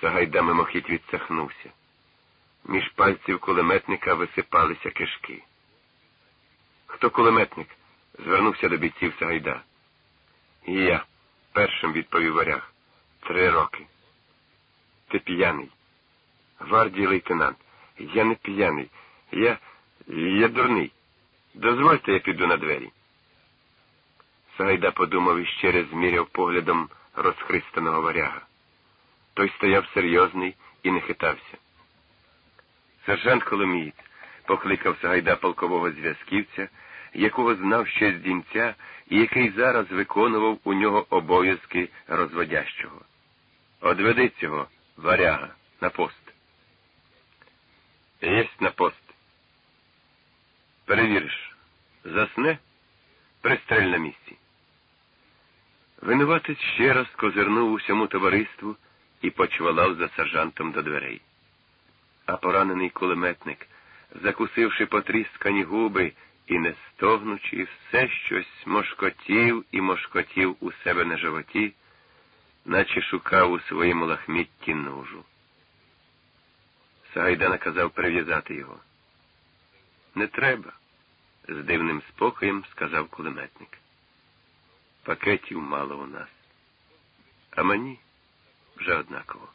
Сагайда мимохідь відсахнувся. Між пальців кулеметника висипалися кишки. Хто кулеметник? звернувся до бійців Сагайда. Я, першим відповів варяг. Три роки. Ти п'яний. Гвардії лейтенант. Я не п'яний. Я. я дурний. Дозвольте, я піду на двері. Сагайда подумав і ще раз зміряв поглядом розхристаного варяга. Той стояв серйозний і не хитався. Сержант Коломієць покликав Сагайда полкового зв'язківця, якого знав ще з дінця і який зараз виконував у нього обов'язки розводящого. Одведи цього варяга на пост. Єсть на пост. Перевіриш, засне, пристрель на місці. Винуватець ще раз козирнув усьому товариству і почвалав за сержантом до дверей. А поранений кулеметник, закусивши потріскані губи і не стогнучи, все щось мошкотів і мошкотів у себе на животі, наче шукав у своєму лахмітті ножу. Сагайда наказав прив'язати його. Не треба, з дивним спокоєм сказав кулеметник. Пакетів мало у нас, а мені вже однаково.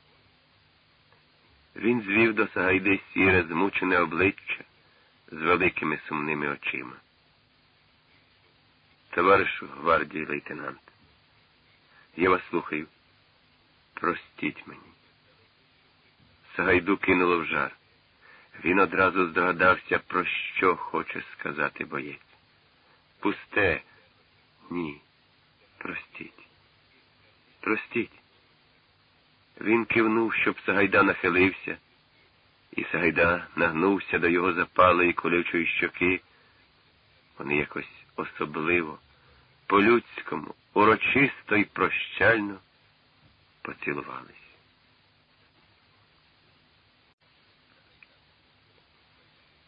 Він звів до Сагайди сіре, змучене обличчя з великими сумними очима. Товаришу гвардії лейтенант, я вас слухаю. Простіть мені. Сагайду кинуло в жар. Він одразу здогадався, про що хоче сказати боєць. Пусте, ні, простіть. Простіть. Він кивнув, щоб Сагайда нахилився, і Сагайда нагнувся до його запалої колючої щоки. Вони якось особливо, по-людському, урочисто і прощально поцілувались.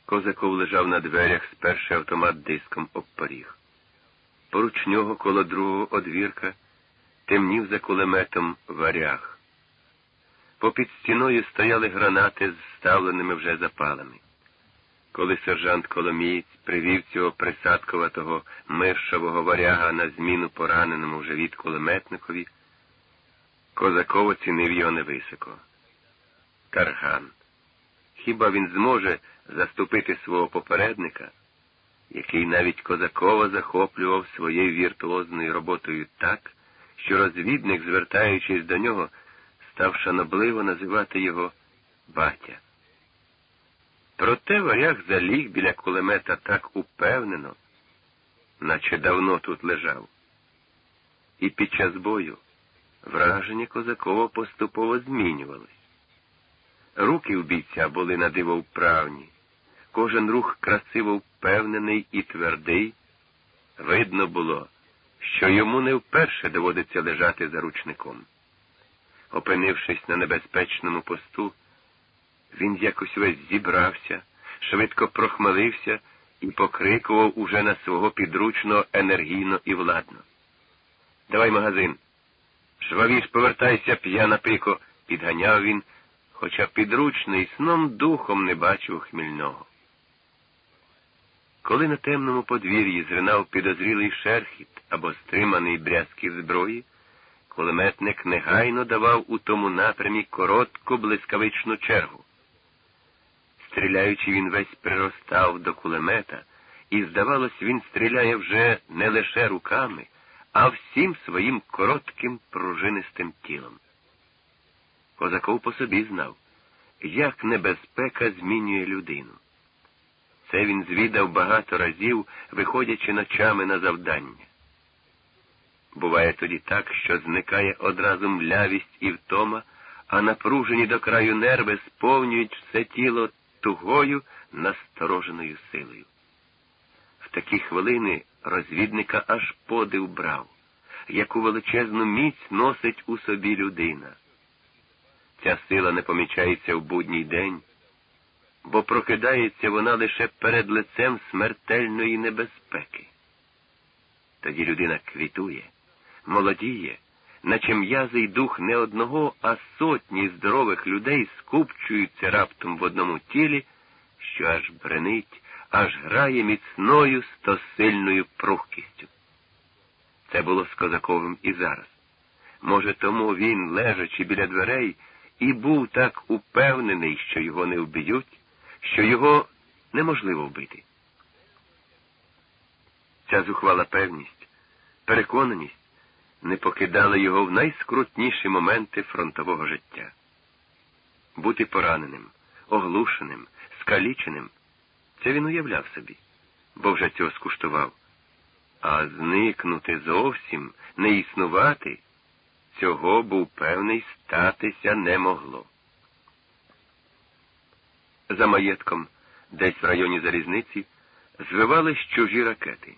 Козаков лежав на дверях, сперши автомат диском об поріг. Поруч нього коло другого одвірка темнів за кулеметом варяг. Попід стіною стояли гранати з ставленими вже запалами. Коли сержант Коломієць привів цього присадковатого миршового варяга на зміну пораненому вже від кулеметникові, Козаков оцінив його невисоко. Карган. Хіба він зможе заступити свого попередника, який навіть Козакова захоплював своєю віртуозною роботою так, що розвідник, звертаючись до нього, став шанобливо називати його батя. Проте варяг заліг біля кулемета так упевнено, наче давно тут лежав. І під час бою враження Козакова поступово змінювались. Руки у бійця були на диво вправні, кожен рух красиво впевнений і твердий. Видно було, що йому не вперше доводиться лежати за ручником. Опинившись на небезпечному посту, він якось весь зібрався, швидко прохмелився і покрикував уже на свого підручного енергійно і владно. Давай магазин. Жвавіш, повертайся, п'яна пико, підганяв він, хоча підручний сном духом не бачив хмільного. Коли на темному подвір'ї зринав підозрілий шерхіт або стриманий брязків зброї, кулеметник негайно давав у тому напрямі коротку блискавичну чергу. Стріляючи, він весь приростав до кулемета, і, здавалось, він стріляє вже не лише руками, а всім своїм коротким пружинистим тілом. Козаков по собі знав, як небезпека змінює людину. Це він звідав багато разів, виходячи ночами на завдання. Буває тоді так, що зникає одразу млявість і втома, а напружені до краю нерви сповнюють все тіло тугою настороженою силою. В такі хвилини розвідника аж подив брав, яку величезну міць носить у собі людина. Ця сила не помічається в будній день, бо прокидається вона лише перед лицем смертельної небезпеки. Тоді людина квітує, молодіє, наче м'язий дух не одного, а сотні здорових людей скупчуються раптом в одному тілі, що аж бренить, аж грає міцною стосильною прухкістю. Це було з Козаковим і зараз. Може, тому він, лежачи біля дверей, і був так упевнений, що його не вб'ють, що його неможливо вбити. Ця зухвала певність, переконаність не покидали його в найскрутніші моменти фронтового життя. Бути пораненим, оглушеним, скаліченим це він уявляв собі, бо вже цього скуштував. А зникнути зовсім, не існувати, цього був певний статися не могло. За маєтком, десь в районі залізниці, звивались чужі ракети.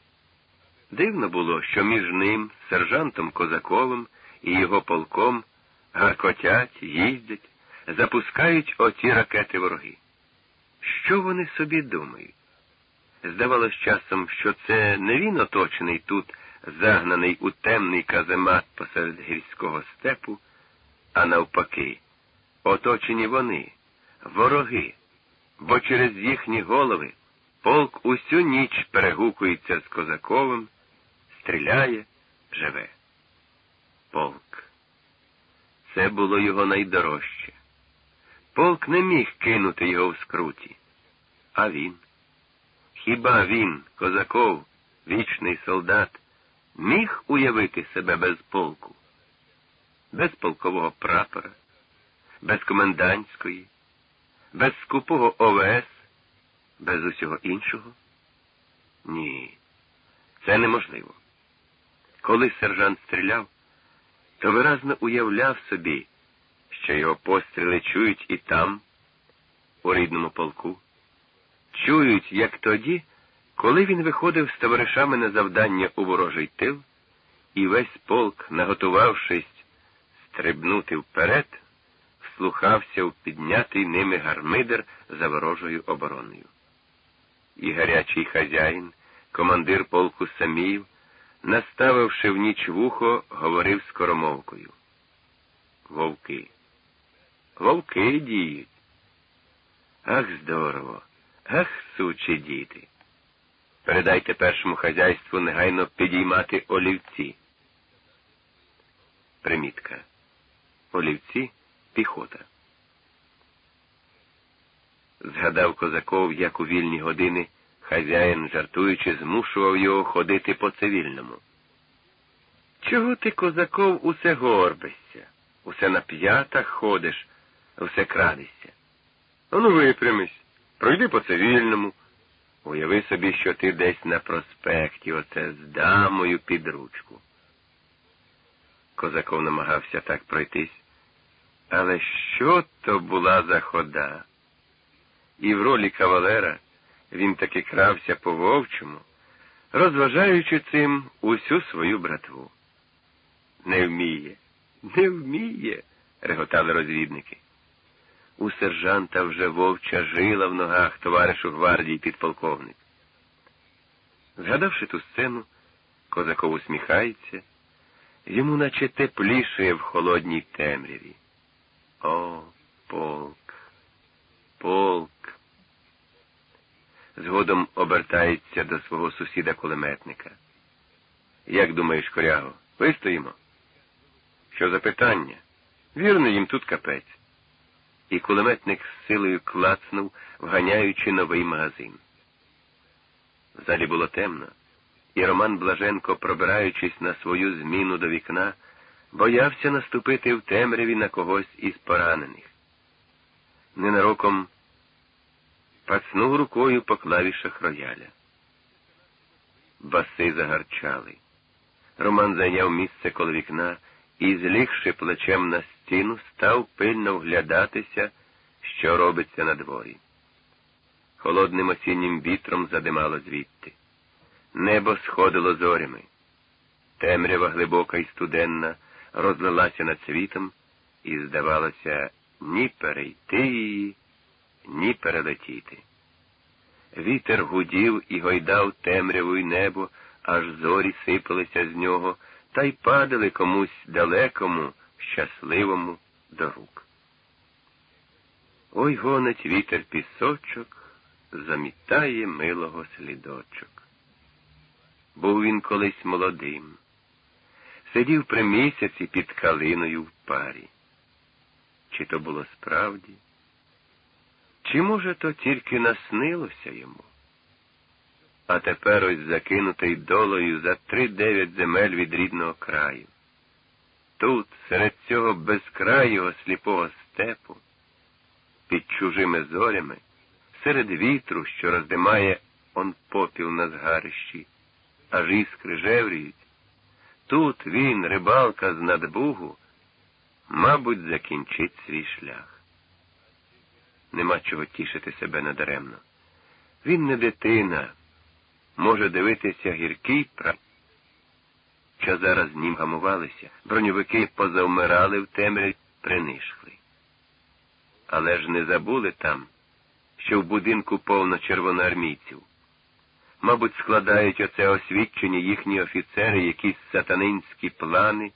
Дивно було, що між ним, сержантом Козаковим і його полком гаркотять, їздять, запускають оті ракети вороги. Що вони собі думають? Здавалось часом, що це не він оточений тут, загнаний у темний каземат посеред гірського степу, а навпаки, оточені вони, вороги, бо через їхні голови полк усю ніч перегукується з Козаковим стріляє, живе. Полк. Це було його найдорожче. Полк не міг кинути його в скруті. А він? Хіба він, козаков, вічний солдат, міг уявити себе без полку, без полкового прапора, без комендантської, без скупого ОВС, без усього іншого? Ні, це неможливо. Коли сержант стріляв, то виразно уявляв собі, що його постріли чують і там, у рідному полку, чують, як тоді, коли він виходив з товаришами на завдання у ворожий тил, і весь полк, наготувавшись стрибнути вперед, вслухався в піднятий ними гармидер за ворожою обороною. І гарячий хазяїн, командир полку Саміїв, наставивши в ніч вухо, говорив скоромовкою. Вовки. Вовки діють. Ах, здорово, ах, сучі діти. Передайте першому хазяйству негайно підіймати олівці. Примітка. Олівці піхота. Згадав козаков, як у вільні години Хазяїн, жартуючи, змушував його ходити по цивільному. Чого ти, козаков, усе горбишся, усе на п'ятах ходиш, усе крадешся? Ану випрямись, пройди по цивільному. Уяви собі, що ти десь на проспекті, оце з дамою під ручку. Козаков намагався так пройтись. Але що то була за хода? І в ролі кавалера він таки крався по вовчому, розважаючи цим усю свою братву. Не вміє, не вміє, реготали розвідники. У сержанта вже вовча жила в ногах товаришу гвардії підполковник. Згадавши ту сцену, козаков усміхається, йому наче теплішає в холодній темряві. О, полк, полк згодом обертається до свого сусіда кулеметника. Як думаєш, коряго, вистоїмо? Що за питання? Вірно, їм тут капець. І кулеметник з силою клацнув, вганяючи новий магазин. В залі було темно, і Роман Блаженко, пробираючись на свою зміну до вікна, боявся наступити в темряві на когось із поранених. Ненароком пацнув рукою по клавішах рояля. Баси загарчали. Роман зайняв місце коло вікна і, злігши плечем на стіну, став пильно вглядатися, що робиться на дворі. Холодним осіннім вітром задимало звідти. Небо сходило зорями. Темрява глибока і студенна розлилася над світом, і, здавалося, ні перейти її ні перелетіти. Вітер гудів і гойдав темряву й небо, аж зорі сипалися з нього, та й падали комусь далекому, щасливому до рук. Ой гонить вітер пісочок, замітає милого слідочок. Був він колись молодим, сидів при місяці під калиною в парі. Чи то було справді? Чи, може, то тільки наснилося йому? А тепер ось закинутий долою за три дев'ять земель від рідного краю. Тут, серед цього безкрайого сліпого степу, під чужими зорями, серед вітру, що роздимає он попіл на згарищі, аж іскри жевріють, тут він, рибалка з надбугу, мабуть, закінчить свій шлях. Нема чого тішити себе надаремно. Він не дитина, може дивитися гіркий прав. Що зараз нім гамувалися, броньовики позавмирали в темряві, принишли. Але ж не забули там, що в будинку повно червоноармійців. Мабуть, складають оце освідчення їхні офіцери якісь сатанинські плани,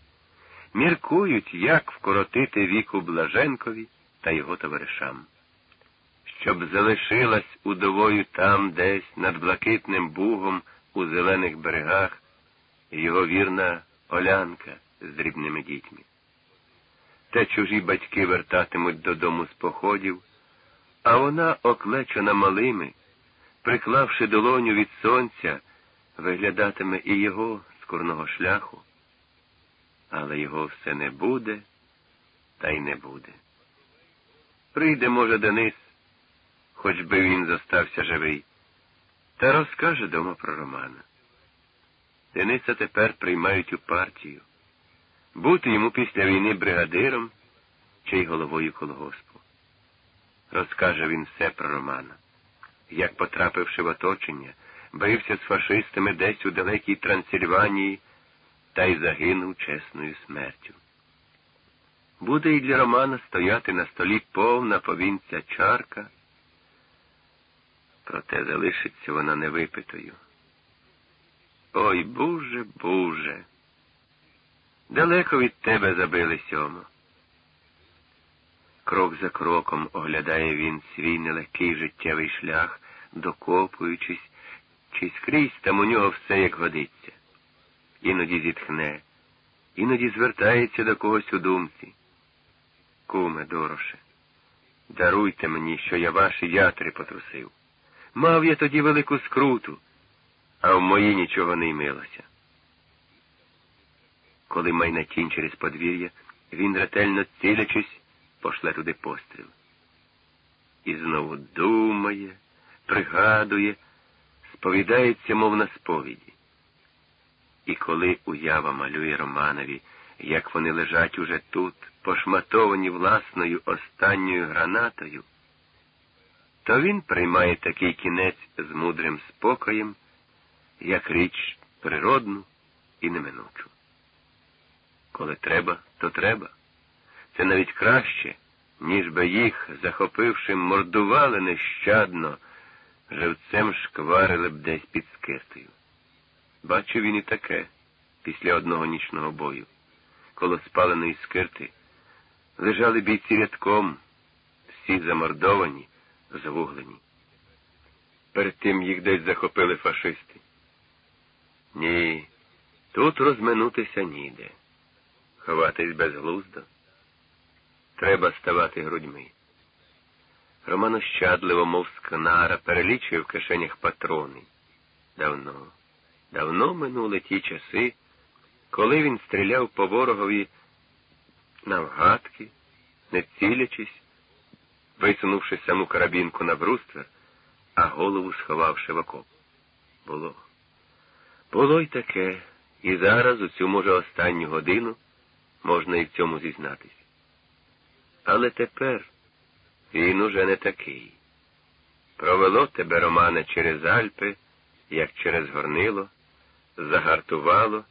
міркують, як вкоротити віку Блаженкові та його товаришам. Щоб залишилась удовою там, десь над Блакитним Бугом у зелених берегах, його вірна Олянка з дрібними дітьми. Те чужі батьки вертатимуть додому з походів, а вона, оклечена малими, приклавши долоню від сонця, виглядатиме і його з курного шляху. Але його все не буде, та й не буде. Прийде, може, Денис, хоч би він зостався живий, та розкаже дома про Романа. Дениса тепер приймають у партію. Бути йому після війни бригадиром чи й головою колгоспу. Розкаже він все про Романа, як, потрапивши в оточення, бився з фашистами десь у далекій Трансильванії та й загинув чесною смертю. Буде і для Романа стояти на столі повна повінця чарка, проте залишиться вона невипитою. Ой, Боже, Боже, далеко від тебе забили сьому. Крок за кроком оглядає він свій нелегкий життєвий шлях, докопуючись, чи скрізь там у нього все як годиться. Іноді зітхне, іноді звертається до когось у думці. Куме, дороше, даруйте мені, що я ваші ятри потрусив. Мав я тоді велику скруту а в мої нічого не ймилося. Коли майна тінь через подвір'я, він ретельно цілячись, пошле туди постріл. І знову думає, пригадує, сповідається, мов на сповіді. І коли уява малює Романові, як вони лежать уже тут, пошматовані власною останньою гранатою, то він приймає такий кінець з мудрим спокоєм як річ природну і неминучу. Коли треба, то треба. Це навіть краще, ніж би їх, захопивши, мордували нещадно, живцем шкварили б десь під скиртою. Бачив він і таке після одного нічного бою, коло спаленої скирти, лежали бійці рядком, всі замордовані, звуглені. Перед тим їх десь захопили фашисти. Ні, тут розминутися ніде. Ховатись безглуздо. Треба ставати грудьми. Роман ощадливо, мов скнара, перелічує в кишенях патрони. Давно, давно минули ті часи, коли він стріляв по ворогові навгадки, не цілячись, висунувши саму карабінку на бруствер, а голову сховавши в окоп. Було. Було й таке, і зараз, у цю, може, останню годину, можна і в цьому зізнатись. Але тепер він уже не такий. Провело тебе, Романе, через Альпи, як через горнило, загартувало,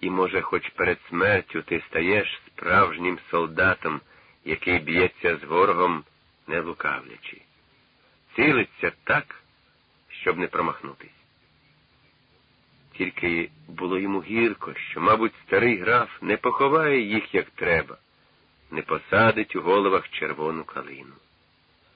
і, може, хоч перед смертю ти стаєш справжнім солдатом, який б'ється з ворогом, не лукавлячи. Цілиться так, щоб не промахнутись. тільки було йому гірко, що, мабуть, старий граф не поховає їх як треба, не посадить у головах червону калину.